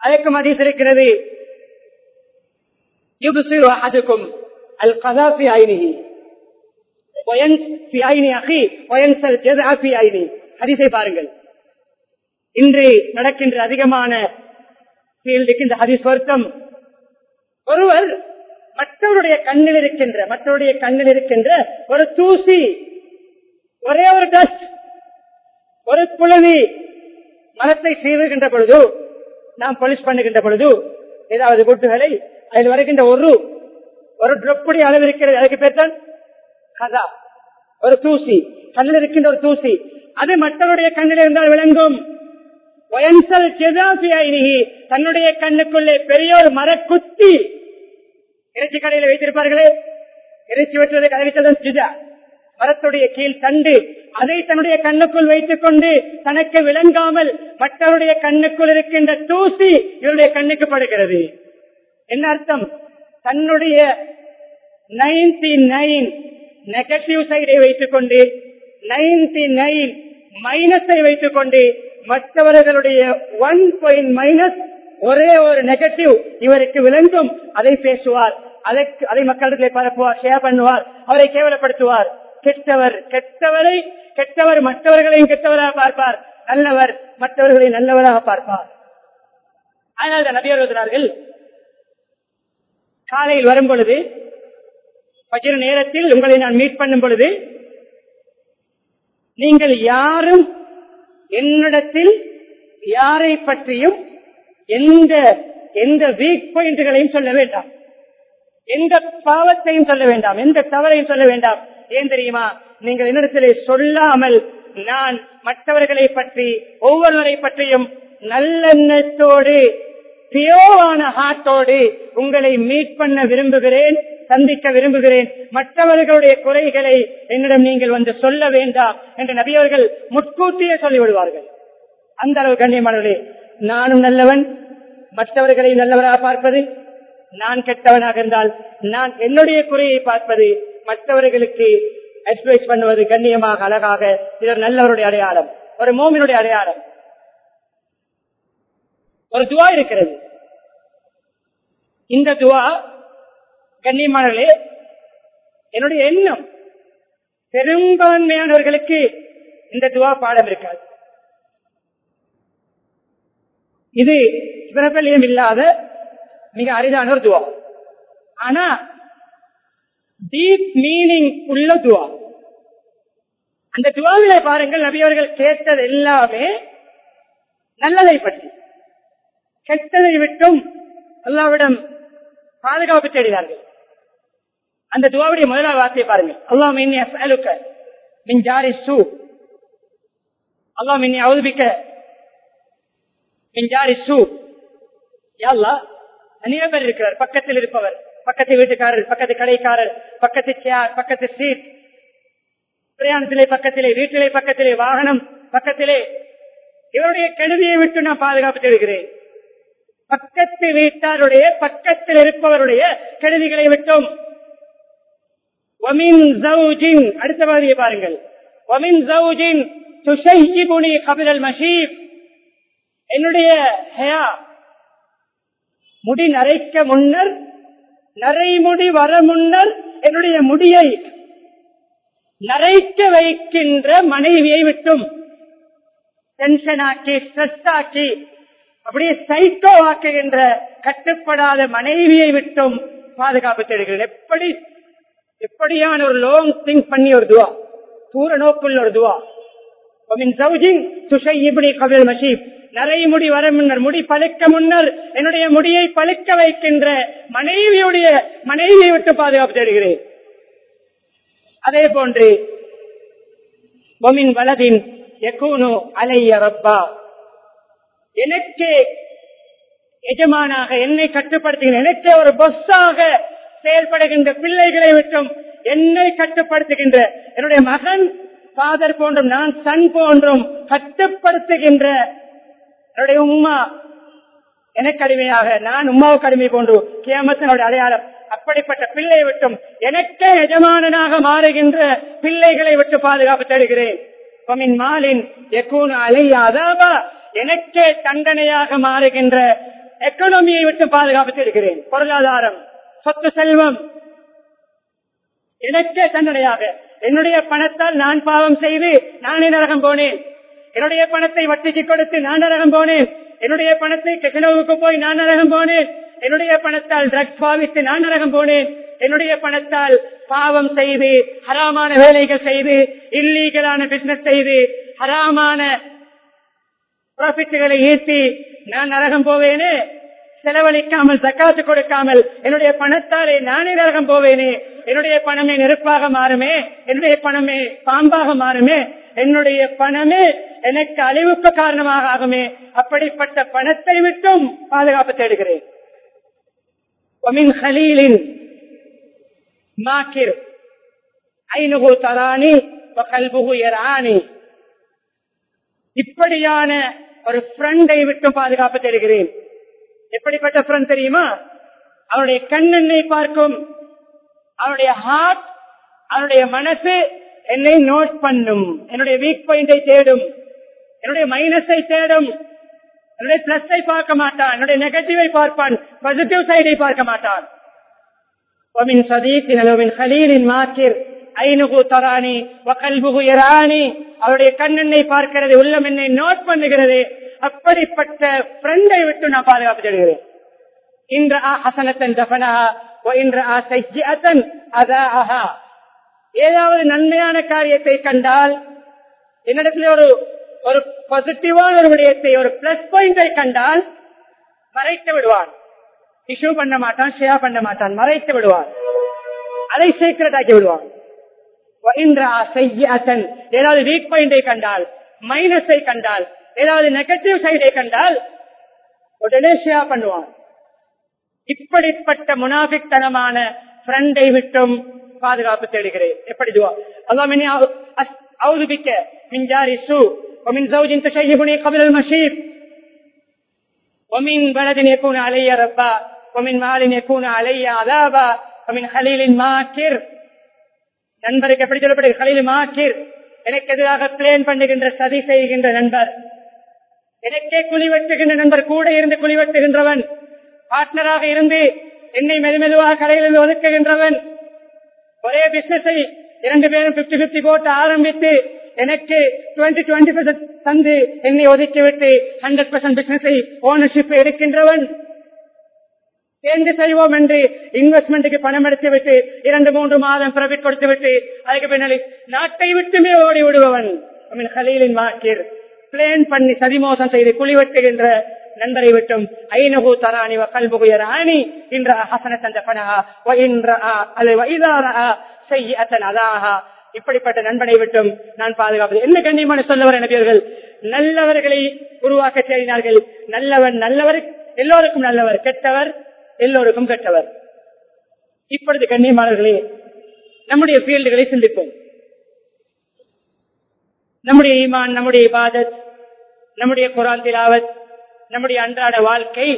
அதற்கு மதியம் இருக்கிறது. அதுக்கும் அல் கதாபி ஆயினி ஹரிசை பாருங்கள். இன்று நடக்கின்ற அதிகமான இந்த ஹரிஸ் வருத்தம். ஒருவர் மற்றவருடைய கண்ணில் இருக்கின்ற மற்றவருடைய கண்ணில் இருக்கின்ற ஒரு தூசி ஒரே ஒரு டஸ்ட் ஒரு குழவி மரத்தை சீவுகின்ற பொழுது நாம் பொலிஷ் பண்ணுகின்ற பொழுது ஏதாவது குட்டுகளை அதில் வருகின்ற ஒரு ஒரு ட்ரொப்புடைய அளவு இருக்கிறது. அதுக்கு பேர் தான் கதா. ஒரு தூசி. கண்ணில் இருக்கின்ற ஒரு தூசி. அது மற்றவருடைய கண்ணில் இருந்தால் விளங்கும். தன்னுடைய கண்ணுக்குள்ளே பெரிய ஒரு மரக்குத்தி. இறைச்சி கடையில் வைத்திருப்பார்களே. இறைச்சி வெட்டுவதை அறிவித்ததன் சிதா மரத்துடைய கீழ் கண்டு அதை தன்னுடைய கண்ணுக்குள் வைத்துக் கொண்டு தனக்கு விளங்காமல் மற்றவருடைய கண்ணுக்குள் இருக்கின்ற தூசி இவருடைய கண்ணுக்கு படுகிறது. என்ன அர்த்தம்? தன்னுடைய நைன்டி நைன் நெகட்டிவ் சைடை வைத்துக் கொண்டு நைன்டி நைன் மைனஸை வைத்துக் கொண்டு மற்றவர்களுடைய ஒன் பாயிண்ட் மைனஸ் ஒரே ஒரு நெகட்டிவ் இவருக்கு விளங்கும். அதை பேசுவார். அதற்கு அதை மக்களிடத்தில் பரப்புவார் ஷேர் பண்ணுவார். அவரை கேவலப்படுத்துவார். கெட்டவர் கெட்டவரை கெட்டவர் மற்றவர்களையும் கெட்டவராக பார்ப்பார். நல்லவர் மற்றவர்களை நல்லவராக பார்ப்பார். ஆனால் நபியர் காலையில் வரும் பொழுது பஜிர நேரத்தில் உங்களை நான் மீட் பண்ணும் பொழுது நீங்கள் யாரும் என்னிடத்தில் யாரை பற்றியும் எந்த எந்த வீக் பாயிண்ட்களையும் சொல்ல வேண்டாம். எந்த பாவத்தையும் சொல்ல வேண்டாம். எந்த தவறையும் சொல்ல வேண்டாம். ஏன் தெரியுமா? நீங்கள் என்னிடத்திலே சொல்லாமல் நான் மற்றவர்களை பற்றி ஒவ்வொருவரை பற்றியும் நல்லெண்ணத்தோடு பியோவான ஹார்ட்டோடு உங்களை மீட் பண்ண விரும்புகிறேன் சந்திக்க விரும்புகிறேன். மற்றவர்களுடைய குறைகளை என்னிடம் நீங்கள் வந்து சொல்ல வேண்டாம் என்று நபியவர்கள் முட்கூட்டியே சொல்லிவிடுவார்கள். அந்த அளவு கண்ணியமானவர்களே நானும் நல்லவன் மற்றவர்களை நல்லவராக பார்ப்பது நான் கெட்டவனாக இருந்தால் நான் என்னுடைய குறையை பார்ப்பது மற்றவர்களுக்கு அட்வைஸ் பண்ணுவது கண்ணியமாக அழகாக இது நல்லவருடைய அடையாளம் ஒரு மோமினுடைய அடையாளம். ஒரு துவா இருக்கிறது. இந்த துவா கண்ணியமானே என்னுடைய எண்ணம். பெரும்பான்மையானவர்களுக்கு இந்த துவா பாடம் இருக்காது. இது பிரபலியம் இல்லாத மிக அரிதான ஒரு துவா. ஆனா டீப் மீனிங் உள்ள துவா. அந்த துவாவில பாருங்கள் நபியவர்கள் கேட்டது எல்லாமே நல்லதை பற்றி. கெட்டதை விட்டும் அல்லாவிடம் பாதுகாப்பு தேடினார்கள். அந்த துவாவுடைய முதலாவது வார்த்தையை பாருங்கள். அல்லாஹ் மின்னி அஸ்அலுக்க மின் ஜாரி சூ. அல்லாஹ் மின்னி அவுதுபிக்க மின் ஜாரி சூ. யா அல்லாஹ் பேர் இருக்கிறார். பக்கத்தில் இருப்பவர். பக்கத்து வீட்டுக்காரர் பக்கத்து கடைக்காரர் பக்கத்து சேர் பக்கத்து சீட் பிரயாணத்திலே பக்கத்திலே வீட்டிலே பக்கத்திலே வாகனம் பக்கத்திலே. இவருடைய கெடுதியை விட்டு நான் பாதுகாப்பு தேடுகிறேன். பக்கத்து வீட்டாருடைய பக்கத்தில் இருப்பவருடைய கெடுதிகளை விட்டும். அடுத்த மாதிரியை பாருங்கள். கபிலல் மஷீப். என்னுடைய முடி நரைக்க முன்னர் நரைமுடி வர முன்னர் என்னுடைய முடியை நரைக்க வைக்கின்ற மனைவியை விட்டும். டென்ஷன் ஆக்கி ஸ்ட்ரெஸ் ஆக்கி அப்படியே சைக்கோ ஆக்குகின்ற கட்டுப்படாத மனைவியை விட்டும் பாதுகாப்பு தேடுகிறேன். எப்படி எப்படியான ஒரு லோங் திங்க் பண்ணி ஒரு துவா? தூர நோக்குள்ள ஒரு துவா. நரைமுடி வர முன்னர் முடி பழுக்க முன்னர் என்னுடைய முடியை பழுக்க வைக்கின்ற மனைவியுடைய மனைவியை விட்டு பாதுகாப்பு தேடுகிறேன். அதே போன்று பொமின் வலதின் எக்கூனு அலைய ரப்பா எனக்கே எஜமானாக என்னை கட்டுப்படுத்துகிற எனக்கே ஒரு பொஸ்ஸாக செயல்படுகின்ற பிள்ளைகளை விட்டும் என்னை கட்டுப்படுத்துகின்ற என்னுடைய மகன் ஃபாதர் போன்றும் நான் சன் போன்றும் கட்டுப்படுத்துகின்ற என்னுடைய உம்மா எனக்கு அடிமையாக நான் உமாவுக்கு அடிமை போன்று கேமத்தினுடைய அடையாளம். அப்படிப்பட்ட பிள்ளை விட்டும் எனக்கே எஜமானனாக மாறுகின்ற பிள்ளைகளை விட்டு பாதுகாப்பு தருகிறேன் மாலின் எக்கூன் அலையாதாவா எனக்கே தண்டனையாக மாறுகின்ற எக்கனமியை விட்டு பாதுகாப்பு இருக்கிறேன். பொருளாதாரம் சொத்து செல்வம். எனக்கே தண்டனையாக. என்னுடைய பணத்தால் நான் பாவம் செய்து நானே நரகம் போனேன். என்னுடைய பணத்தை வட்டிக்கு கொடுத்து நான் நரகம் போனேன். என்னுடைய பணத்தை கெசினோவுக்கு போய் நான் நரகம் போனேன். என்னுடைய பணத்தால் ட்ரக்ஸ் பாவித்து நான் நரகம் போனேன். என்னுடைய பணத்தால் பாவம் செய்து ஹராமான வேலைகள் செய்து இல்லீகலான பிசினஸ் செய்து ஹராமான ப்ராஃபிட்டுகளை ஈட்டி நான் நரகம் போவேனே செலவழிக்காமல் தக்காத்து கொடுக்காமல் என்னுடைய பணத்தாலே நானே நரகம் போவேனே என்னுடைய பணமே நெருப்பாக மாறுமே என்னுடைய பணமே பாம்பாக மாறுமே என்னுடைய பணமே எனக்கு அழிவுக்கு காரணமாக ஆகுமே அப்படிப்பட்ட பணத்தை விட்டும் பாதுகாப்பு தேடுகிறேன். மாக்கிர் ஐநுகு தராணி கல்புகு இப்படியான ஒரு ஃப்ரெண்டை விட்டு பாதுகாப்பு தருகிறேன் எப்படிப்பட்ட ஃப்ரெண்ட் தெரியுமா? அவனுடைய கண்ணெண்ணை பார்க்கும் அவனுடைய ஹார்ட் அவனுடைய மனசு என்னை நோட் பண்ணும். என்னுடைய வீக் பாயிண்டை தேடும். என்னுடைய மைனஸை தேடும். என்னுடைய பிளஸை பார்க்க மாட்டான். என்னுடைய நெகட்டிவை பார்ப்பான். பாசிட்டிவ் சைடை பார்க்க மாட்டான். சதீக் நிலவின் ஹலீலின் மார்க்கில் ஐனுகு தராணி வகல்புகு இராணி அவருடைய கண்ணெண்ணை பார்க்கிறது உள்ளம் என்னை நோட் பண்ணுகிறது. அப்படிப்பட்ட ஃப்ரெண்டை விட்டு நான் பாதுகாப்பு தேடுகிறேன். இன்று ஆ ஹசனத்தன் தபனஹா இன்று ஆ சைஜியத்தன் அதாஹா. ஏதாவது நன்மையான காரியத்தை கண்டால் என்னிடத்துல ஒரு ஒரு பாசிட்டிவான ஒரு விடயத்தை ஒரு பிளஸ் பாயிண்டை கண்டால் மறைத்து விடுவான். இஷ்யூ பண்ண மாட்டான் ஷேர் பண்ண மாட்டான் மறைத்து விடுவான். அதை சீக்கிரட் ஆக்கி விடுவான். ஏதாவது வீக் பாயிண்டை கண்டால் மைனஸை கண்டால் ஏதாவது நெகட்டிவ் சைடை கண்டால் உடனே ஷேர் பண்ணுவான் இப்படிப்பட்ட முனாபித்தனமான ஃப்ரெண்டை விட்டும் பாதுகாப்பு தேடுகிறேன் எப்படி துவா அல்லாமினி அவுதுபிக்க மின்ஜாரி சு ومن زوج تشيبني قبل المشيب ومن بلد يكون علي ربا ومن مال يكون علي عذابا ومن خليل ماكر நண்பருக்கு எப்படி சொல்லப்படுது கலில் மாக்கீர் எனக்கு எதிராக பிளேன் பண்ணுகின்ற சதி செய்கின்ற நண்பர். எனக்கே குழி வெட்டுகின்ற நண்பர் கூட இருந்து குழி வெட்டுகின்றவன். பார்ட்னராக இருந்து என்னை மெதுமெதுவாக கடையிலிருந்து ஒதுக்குகின்றவன். ஒரே பிசினஸை இரண்டு பேரும் பிப்டி பிப்டி போட்டு ஆரம்பித்து எனக்கு டுவெண்ட்டி டுவெண்ட்டி பெர்சென்ட் தந்து என்னை ஒதுக்கிவிட்டு ஹண்ட்ரட் பர்சன்ட் பிசினஸை ஓனர்ஷிப் எடுக்கின்றவன். சேர்ந்து செய்வோம் என்று இன்வெஸ்ட்மெண்ட்டுக்கு பணம் எடுத்து விட்டு இரண்டு மூன்று மாதம் பிரபிட் கொடுத்து விட்டு அதுக்கு பின்னாடி நாட்டை விட்டுமே ஓடி விடுபவன் ஹலீலின் வாக்கில் பிளேன் பண்ணி சதிமோசம் செய்து குளிவெட்டுகின்ற நண்பரை விட்டும் ஐநகு தராணி கல்புகுயர் ஆணி இன்ற ஹசன தந்த பனகா அது வைதாரா செய்ய அதாகா இப்படிப்பட்ட நண்பனை விட்டும் நான் பாதுகாப்பது. என்ன கண்ணியமான சொல்லவர் நபியர்கள் நல்லவர்களை உருவாக்க தேடினார்கள் நல்லவன் நல்லவர் எல்லோருக்கும் நல்லவர். கெட்டவர் எல்லோருக்கும் கற்றவர். இப்பொழுது கண்ணியமானவர்களே நம்முடைய ஃபீல்டுகளை சிந்திப்போம். நம்முடைய ஈமான் நம்முடைய இபாதத் நம்முடைய குரான் திலாவத் நம்முடைய அன்றாட வாழ்க்கை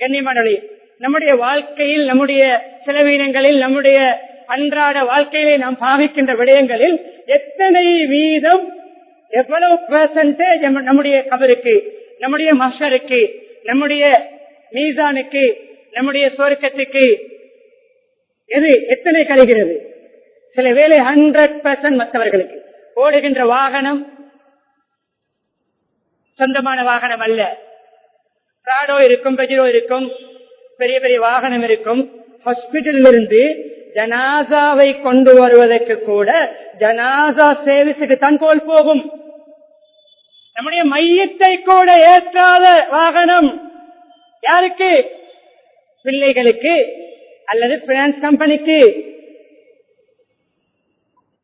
கண்ணியமானவர்களே நம்முடைய வாழ்க்கையில் நம்முடைய செலவீனங்களில் நம்முடைய அன்றாட வாழ்க்கையிலே நாம் பாவிக்கின்ற விடயங்களில் எத்தனை வீதம் எவ்வளவு பெர்சன்டேஜ் நம்முடைய கபருக்கு நம்முடைய மஷருக்கு நம்முடைய மீசானுக்கு நம்முடைய சுவர்க்கத்துக்கு எது எத்தனை கழிகிறது? சில வேலை ஹண்ட்ரட் பெர்சன்ட் மற்றவர்களுக்கு. ஓடுகின்ற வாகனம் சொந்தமான வாகனம் அல்ல. பிராடோ இருக்கும் பெஜிரோ இருக்கும் பெரிய பெரிய வாகனம் இருக்கும். ஹாஸ்பிட்டலில் இருந்து ஜனாசாவை கொண்டு வருவதற்கு கூட ஜனாசா சேவிஸுக்கு தான் போகும். நம்முடைய மையத்தை கூட ஏற்றாத வாகனம் யாருக்கு? பிள்ளைகளுக்கு அல்லது பினான்ஸ் கம்பெனிக்கு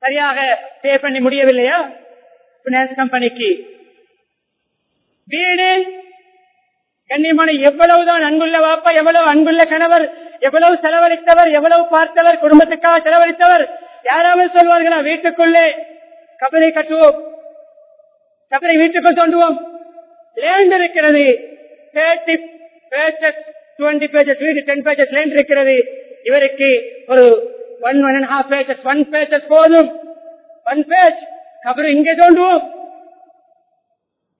சரியாக பே பண்ணி முடியவில்லையா? பினான்ஸ் கம்பெனிக்கு வீடு கண்ணியமான எவ்வளவுதான் அன்புள்ள வாப்பா எவ்வளவு அன்புள்ள கணவர் எவ்வளவு செலவழித்தவர் எவ்வளவு பார்த்தவர் குடும்பத்துக்காக செலவழித்தவர் யாராவது சொல்வார்களா வீட்டுக்குள்ளே கபரை கட்டுவோம் கபரை வீட்டுக்குள் தோண்டுவோம். லேண்ட் இருக்கிறது டுவெண்டி பேஜஸ் வீடு டென் பேஜஸ் லேண்ட் இருக்கிறது. இவருக்கு ஒரு one one and half perches one perches போதும். ஒன் பேஜ் கபரு இங்கே தோண்டுவோம்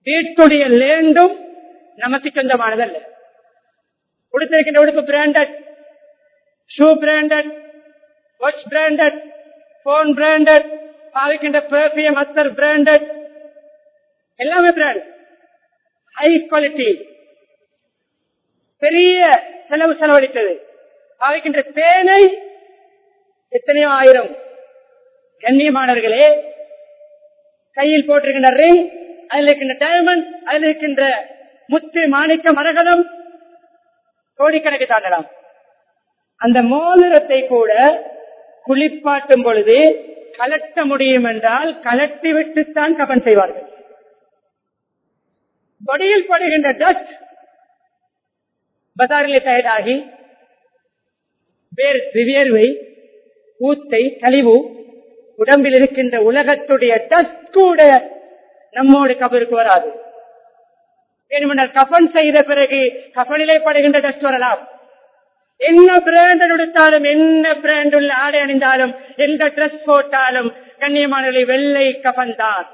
வீட்டுடைய லேண்டும் நமக்கு சொந்தமானதல்ல. கொடுத்திருக்கின்ற உடுப்பு branded shoe branded watch branded phone branded பாவிக்கின்ற perfume அத்தர் பிராண்டட் எல்லாமே பிராண்ட் ஹை குவாலிட்டி பெரிய செலவு செலவழித்தது. பாவிக்கின்ற பேனை எத்தனையோ ஆயிரம் கண்ணியமானவர்களே கையில் போட்டிருக்கின்ற ரிங் அதில் இருக்கின்ற டைமண்ட் அதில் இருக்கின்ற முத்து மாணிக்க மரகதம் கோடிக்கணக்கு தாண்டலாம். அந்த மோதிரத்தை கூட குளிப்பாட்டும் பொழுது கலட்ட முடியும் என்றால் கலட்டி விட்டுத்தான் கபன் செய்வார்கள். கொடியில் படுகின்ற டஸ்ட் பசாரிலே தயாராகி வேர் வியர்வை ஊத்தை கழிவு உடம்பில் இருக்கின்ற உலகத்துடைய டஸ்ட் கூட நம்மோடு கபருக்கு வராது. வேணுமென்றால் கஃபன் செய்த பிறகு கஃபனிலே படுகின்ற டஸ்ட் வரலாம். என்ன பிராண்ட் எடுத்தாலும் என்ன பிராண்ட் உள்ள ஆடை அணிந்தாலும் எந்த ட்ரெஸ் போட்டாலும் கண்ணியமான வெள்ளை கஃபன் தான்.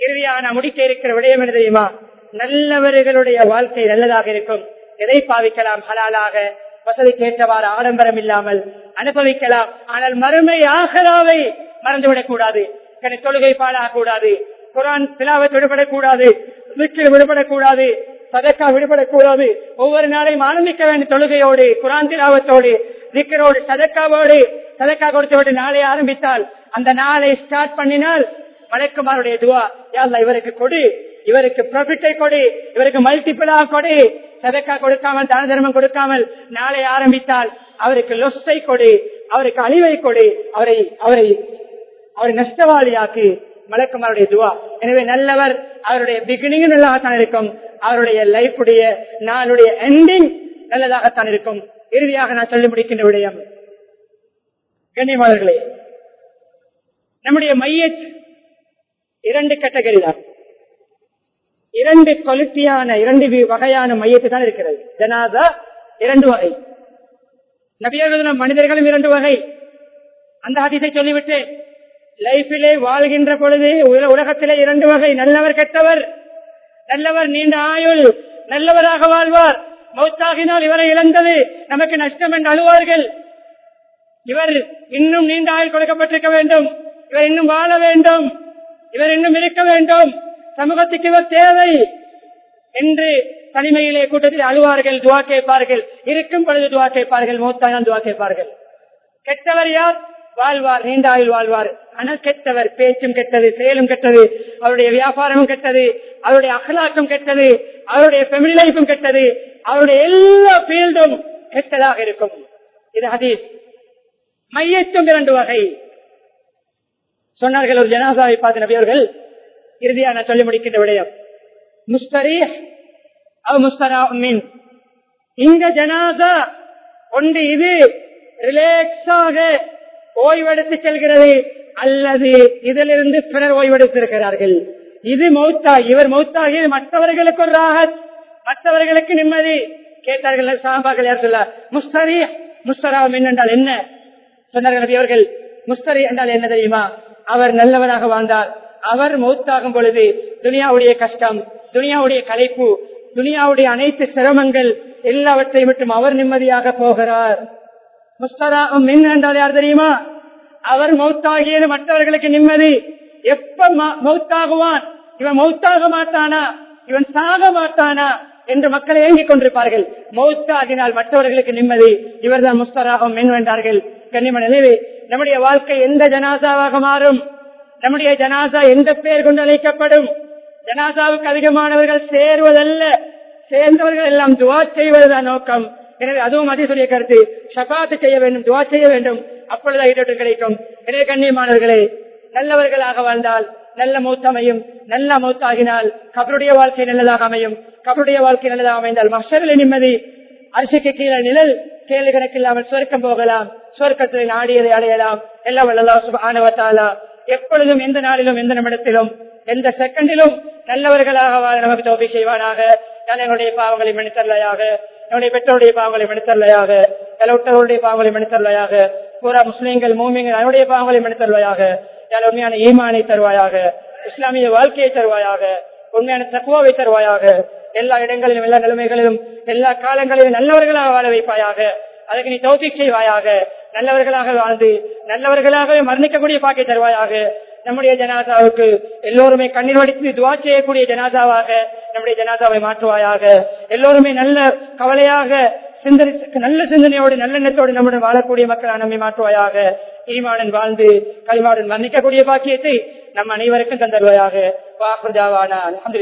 இறுதியாக நான் முடிக்க இருக்கிற விடயம் என்ன தெரியுமா? நல்லவர்களுடைய வாழ்க்கை நல்லதாக இருக்கும். எதை பாவிக்கலாம்? ஹலாலாக. வசதி கேட்டவாறு ஆடம்பரம் இல்லாமல் அனுபவிக்கலாம். ஆனால் மறுமை ஆகலாவை மறந்துவிடக் கூடாது. தொழுகை பாடாகக்கூடாது குரான் திலாவத் விடுபடக்கூடாது விக்கில் விடுபடக்கூடாது சதக்கா விடுபடக்கூடாது ஒவ்வொரு நாளையும் ஆரம்பிக்க வேண்டிய தொழுகையோடு குரான் திலாவத்தோடு விக்கரோடு சதக்காவோடு சதக்கா கொடுத்து நாளை ஆரம்பித்தால் அந்த நாளை ஸ்டார்ட் பண்ணினால் மலைக்குமாருடைய துவா யாழ்லா இவருக்கு கொடு. இவருக்கு ப்ராஃபிட்டை கொடு இவருக்கு மல்டிபிளா கொடு. சதக்கா கொடுக்காமல் தான தர்மம் கொடுக்காமல் நாளை ஆரம்பித்தால் அவருக்கு லொஸ்ஸை கொடு அவருக்கு அழிவை கொடு. அவரை அவரை அவரை நஷ்டவாளியாக்கு மலக்குமாருடைய துவா. எனவே நல்லவர் அவருடைய பிகினிங் நல்லதாகத்தான் இருக்கும். அவருடைய லைஃபுடைய நாளுடைய எண்டிங் நல்லதாகத்தான் இருக்கும். இறுதியாக நான் சொல்லி முடிக்கின்ற விடயம். கண்ணியமாளர்களே நம்முடைய மைய இரண்டு கேட்டகரி தான். இரண்டு குவாலிட்டியான இரண்டு வி- வகையான மையத்தை தான் இருக்கிறது. ஜனாதா இரண்டு வகை. நபியர்களும் மனிதர்களும் இரண்டு வகை. அந்த அதிசை சொல்லிவிட்டு லைஃபிலே வாழ்கின்ற பொழுது உலக உலகத்திலே இரண்டு வகை. நல்லவர் கெட்டவர். நல்லவர் நீண்ட ஆயுள். நல்லவராக வாழ்வார். மௌத்தாகினால் இவரை இழந்தது. நமக்கு நஷ்டம் என்று அழுவார்கள். இவர் இன்னும் நீண்ட ஆயுள் கொடுக்கப்பட்டிருக்க வேண்டும். இவர் இன்னும் வாழ வேண்டும். இவர் இன்னும் இருக்க வேண்டும். சமூகத்துக்கு இவர் தேவை? என்று தனிமையிலே கூட்டத்தில் அழுவார்கள் துவா கேட்பார்கள். இருக்கும் பொழுது துவா கேட்பார்கள் மூத்தாயான் துவா கேட்பார்கள். கெட்டவர் யார்? வாழ்வார் நீண்ட ஆயுள் வாழ்வார். ஆனால் கெட்டவர் பேச்சும் கெட்டது செயலும் கெட்டது அவருடைய வியாபாரமும் கெட்டது அவருடைய அகலாக்கம் கெட்டது அவருடைய ஃபெமிலி லைஃபும் கெட்டது அவருடைய எல்லா ஃபீல்டும் கெட்டதாக இருக்கும். இது ஹதீஸ். மையத்தும் இரண்டு வகை. சொன்னார்கள் ஒரு ஜனாசாவை பார்த்த நபியவர்கள் இறுதியா நான் சொல்லி முடிக்கின்ற விடயம். முஸ்தரீ முஸ்தரா மீன். இந்த ஜனாசா ஒன்று இது ரிலாக்ஸாக ஓய்வெடுத்து செல்கிறது. அல்லது இதிலிருந்து பிறர் ஓய்வெடுத்திருக்கிறார்கள். இது மௌத்தா இவர் மௌத்தாகி மற்றவர்களுக்கு ஒரு ராகத் மற்றவர்களுக்கு நிம்மதி. கேட்டார்கள் சாபாக்கள் யார் சொல்ல? முஸ்தரி முஸ்தரா மீன் என்றால் என்ன? சொன்னார்கள் அவர்கள் முஸ்தரி என்றால் என்ன தெரியுமா? அவர் நல்லவராக வாழ்ந்தார். அவர் மௌத்தாகும் பொழுது துனியாவுடைய கஷ்டம் துனியாவுடைய கலைப்பு துனியாவுடைய அனைத்து சிரமங்கள் எல்லாவற்றையும் மட்டும் அவர் நிம்மதியாக போகிறார். முஸ்தராகும் மின் என்றால் யார் தெரியுமா? அவர் மௌத்தாகியது மற்றவர்களுக்கு நிம்மதி. எப்ப மௌத்தாகுவான்? இவன் மௌத்தாக மாட்டானா? இவன் சாக மாட்டானா? என்று மக்கள் ஏங்கிக் கொண்டிருப்பார்கள். மௌத்தாகினால் மற்றவர்களுக்கு நிம்மதி. இவர்தான் முஸ்தராகும் மின் வென்றார்கள் கண்ணிமன் நினைவு நம்முடைய வாழ்க்கை எந்த ஜனாசாவாக மாறும்? நம்முடைய ஜனாசா எந்த பெயர் கொண்டு அழைக்கப்படும்? ஜனாசாவுக்கு அதிகமானவர்கள் சேருவதல்ல. சேர்ந்தவர்கள் எல்லாம் துவா செய்வதுதான் நோக்கம். எனவே அதுவும் அதிசுடைய கருத்து. ஷபாத்து செய்ய வேண்டும் துவா செய்ய வேண்டும். அப்பொழுது ஈடோட்டம் கிடைக்கும். எனவே கண்ணியமானவர்களே நல்லவர்களாக வாழ்ந்தால் நல்ல மூத்தமையும் நல்ல மௌத்தாகினால் கபருடைய வாழ்க்கை நல்லதாக அமையும். கபருடைய வாழ்க்கை நல்லதாக அமைந்தால் மஷரில் நிம்மதி. அரிசிக்கு கீழே நிழல் கேள்வி கணக்கில்லாமல் சொர்க்கம் போகலாம். சொர்க்கத்தில் நாடியதை அடையலாம். எல்லாம் வல்லல்லாஹு ஆனவத்தாலா எப்பொழுதும் எந்த நாளிலும் எந்த நிமிடத்திலும் எந்த செகண்டிலும் நல்லவர்களாக வாழ நமக்கு தோப்பி செய்வானாக. யாழ் என்னுடைய பாவங்களை மன்னித்தரலையாக. என்னுடைய பெற்றோருடைய பாவங்களை மன்னித்தரலையாக. எலவுட்டவருடைய பாவங்களை மன்னித்தரலையாக. பூரா முஸ்லீம்கள் மூமிங்கள் அவனுடைய பாவங்களை மனிதர்லையாக யார் உண்மையான ஈமானை தருவாயாக. இஸ்லாமிய வாழ்க்கையை தருவாயாக. உண்மையான தக்குவாவை தருவாயாக. எல்லா இடங்களிலும் எல்லா நிலைமைகளிலும் எல்லா காலங்களிலும் நல்லவர்களாக வாழ வைப்பாயாக. அதற்கு நீ தௌஃபீக் செய்வாயாக. நல்லவர்களாக வாழ்ந்து நல்லவர்களாகவே மரணிக்கக்கூடிய பாக்கை தருவாயாக நம்முடைய ஜனாதாவுக்கு எல்லோருமே கண்ணீர் வடித்து துவா செய்யக்கூடிய ஜனாதாவாக நம்முடைய ஜனாதாவை மாற்றுவாயாக எல்லோருமே நல்ல கவலையாக சிந்தனை நல்ல சிந்தனையோடு நல்லெண்ணத்தோடு நம்முடன் வாழக்கூடிய மக்கள் நம்மை மாற்றுவாயாக. ஈமாடன் வாழ்ந்து கலிமாடன் மன்னிக்கக்கூடிய பாக்கியத்தை நம் அனைவருக்கும் தந்தருவாயாக.